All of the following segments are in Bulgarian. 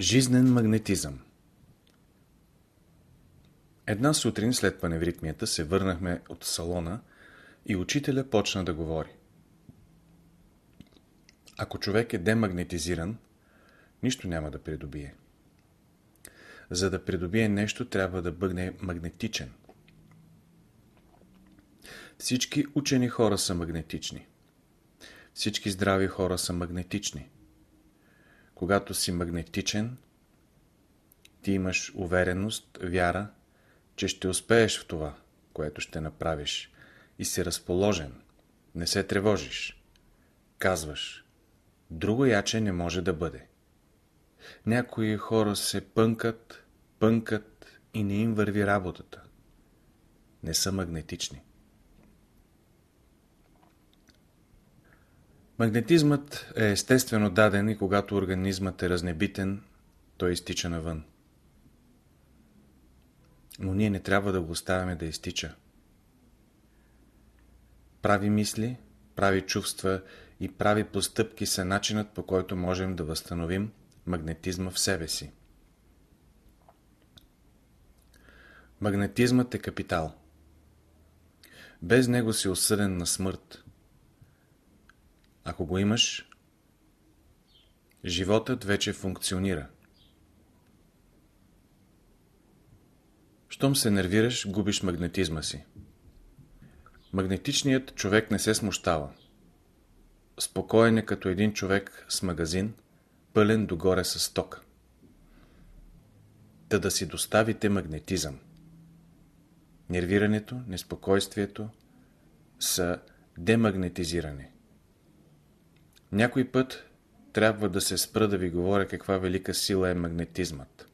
Жизнен магнетизъм Една сутрин след паневритмията се върнахме от салона и учителя почна да говори. Ако човек е демагнетизиран, нищо няма да придобие. За да придобие нещо, трябва да бъде магнетичен. Всички учени хора са магнетични. Всички здрави хора са магнетични. Когато си магнетичен, ти имаш увереност, вяра, че ще успееш в това, което ще направиш и си разположен, не се тревожиш. Казваш, друго яче не може да бъде. Някои хора се пънкат, пънкат и не им върви работата. Не са магнетични. Магнетизмът е естествено даден и когато организмът е разнебитен, той изтича навън. Но ние не трябва да го оставяме да изтича. Прави мисли, прави чувства и прави постъпки са начинът по който можем да възстановим магнетизма в себе си. Магнетизмът е капитал. Без него си осъден на смърт. Ако го имаш, животът вече функционира. Щом се нервираш, губиш магнетизма си. Магнетичният човек не се смущава. Спокоен е като един човек с магазин, пълен догоре с стока. Та да си доставите магнетизъм. Нервирането, неспокойствието са демагнетизиране. Някой път трябва да се спра да ви говоря каква велика сила е магнетизмът.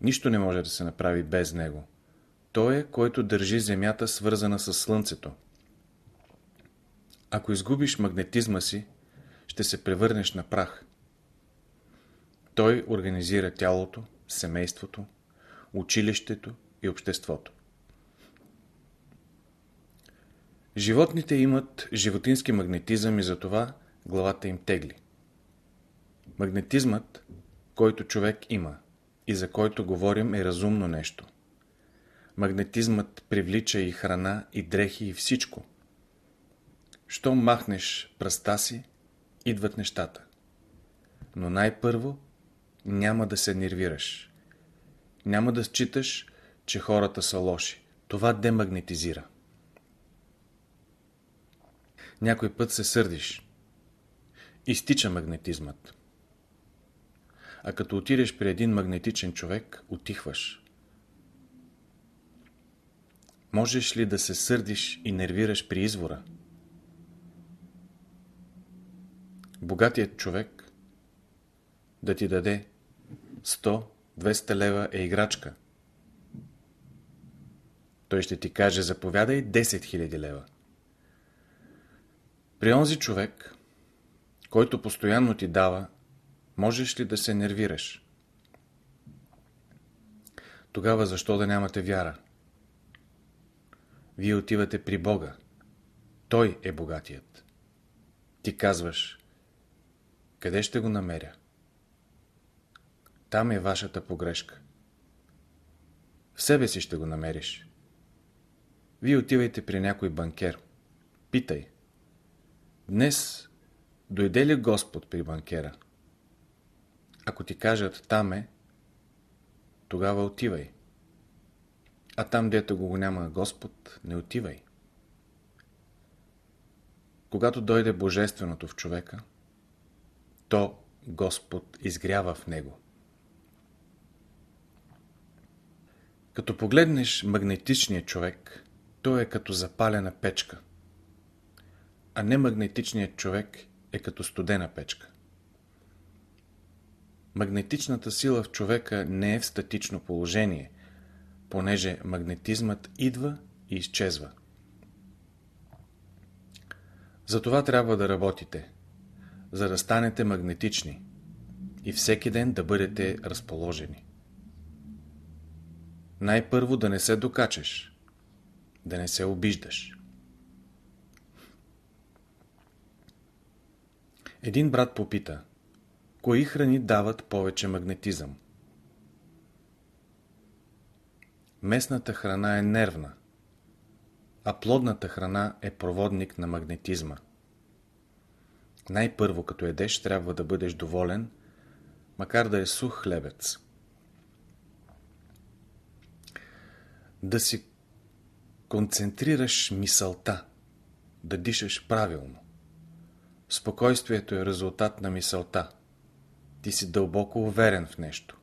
Нищо не може да се направи без него. Той е, който държи Земята свързана с Слънцето. Ако изгубиш магнетизма си, ще се превърнеш на прах. Той организира тялото, семейството, училището и обществото. Животните имат животински магнетизъм и затова главата им тегли. Магнетизмът, който човек има и за който говорим е разумно нещо. Магнетизмът привлича и храна, и дрехи, и всичко. Щом махнеш пръста си, идват нещата. Но най-първо няма да се нервираш. Няма да считаш, че хората са лоши. Това демагнетизира. Някой път се сърдиш. Изтича магнетизмът. А като отидеш при един магнетичен човек, отихваш. Можеш ли да се сърдиш и нервираш при извора? Богатият човек да ти даде 100-200 лева е играчка. Той ще ти каже, заповядай 10 000 лева. При онзи човек, който постоянно ти дава, можеш ли да се нервираш? Тогава защо да нямате вяра? Вие отивате при Бога. Той е богатият. Ти казваш, къде ще го намеря? Там е вашата погрешка. В себе си ще го намериш. Вие отивайте при някой банкер. Питай. Днес дойде ли Господ при банкера? Ако ти кажат там е, тогава отивай. А там, дето го няма Господ, не отивай. Когато дойде Божественото в човека, то Господ изгрява в него. Като погледнеш магнетичния човек, той е като запалена печка а не магнетичният човек е като студена печка. Магнетичната сила в човека не е в статично положение, понеже магнетизмът идва и изчезва. Затова трябва да работите, за да станете магнетични и всеки ден да бъдете разположени. Най-първо да не се докачаш, да не се обиждаш. Един брат попита, Кои храни дават повече магнетизъм? Местната храна е нервна, а плодната храна е проводник на магнетизма. Най-първо, като едеш, трябва да бъдеш доволен, макар да е сух хлебец. Да си концентрираш мисълта, да дишаш правилно. Спокойствието е резултат на мисълта. Ти си дълбоко уверен в нещо.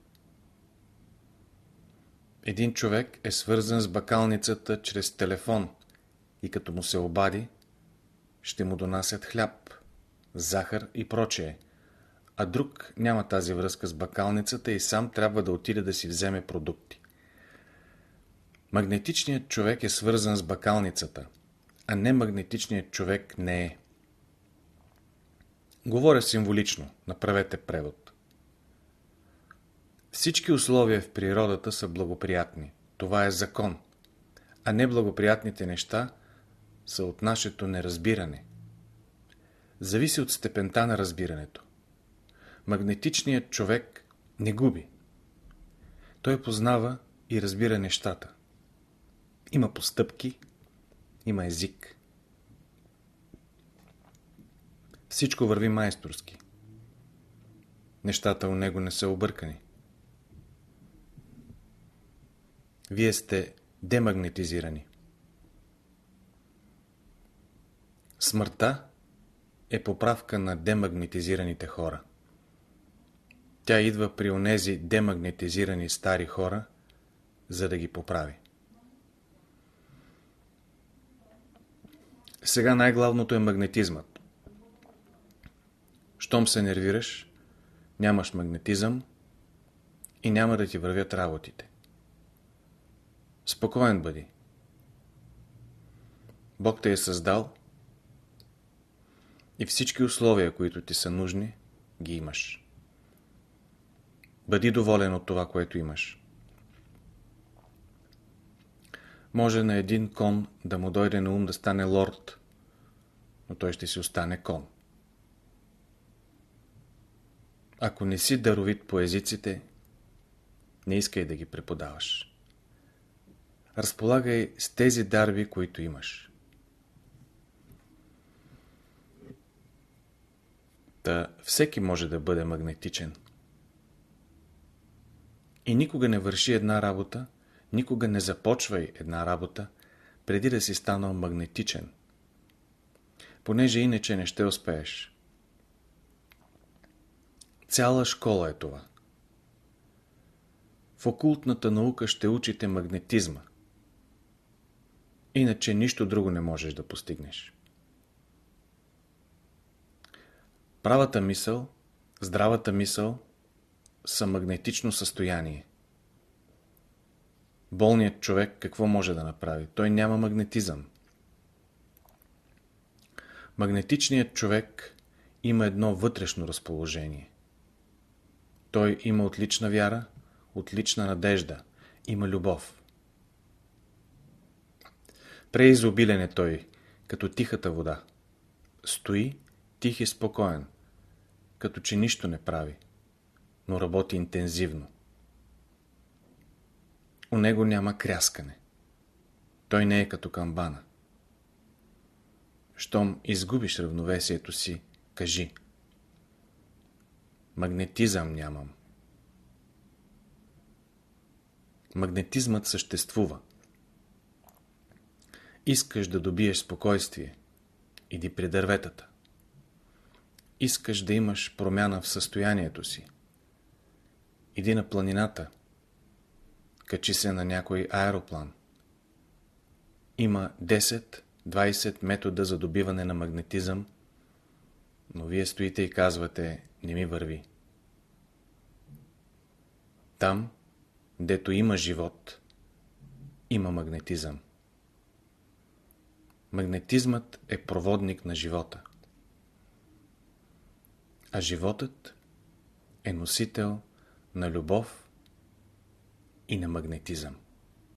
Един човек е свързан с бакалницата чрез телефон и като му се обади, ще му донасят хляб, захар и прочее, а друг няма тази връзка с бакалницата и сам трябва да отиде да си вземе продукти. Магнетичният човек е свързан с бакалницата, а не магнетичният човек не е. Говоря символично, направете превод. Всички условия в природата са благоприятни. Това е закон. А неблагоприятните неща са от нашето неразбиране. Зависи от степента на разбирането. Магнетичният човек не губи. Той познава и разбира нещата. Има постъпки, има език. Всичко върви майсторски. Нещата у него не са объркани. Вие сте демагнетизирани. Смъртта е поправка на демагнетизираните хора. Тя идва при онези демагнетизирани стари хора, за да ги поправи. Сега най-главното е магнетизмът. Щом се нервираш, нямаш магнетизъм и няма да ти вървят работите. Спокоен бъди. Бог те е създал и всички условия, които ти са нужни, ги имаш. Бъди доволен от това, което имаш. Може на един кон да му дойде на ум да стане лорд, но той ще си остане кон. Ако не си даровит по езиците, не искай да ги преподаваш. Разполагай с тези дарби, които имаш. Та всеки може да бъде магнетичен. И никога не върши една работа, никога не започвай една работа, преди да си станал магнетичен. Понеже иначе не ще успееш. Цяла школа е това. В окултната наука ще учите магнетизма. Иначе нищо друго не можеш да постигнеш. Правата мисъл, здравата мисъл са магнетично състояние. Болният човек какво може да направи? Той няма магнетизъм. Магнетичният човек има едно вътрешно разположение. Той има отлична вяра, отлична надежда, има любов. Преизобилен е той, като тихата вода. Стои тих и спокоен, като че нищо не прави, но работи интензивно. У него няма кряскане. Той не е като камбана. Щом изгубиш равновесието си, кажи. Магнетизъм нямам. Магнетизмът съществува. Искаш да добиеш спокойствие. Иди при дърветата. Искаш да имаш промяна в състоянието си. Иди на планината. Качи се на някой аероплан. Има 10-20 метода за добиване на магнетизъм, но вие стоите и казвате, не ми върви. Там, дето има живот, има магнетизъм. Магнетизмът е проводник на живота. А животът е носител на любов и на магнетизъм.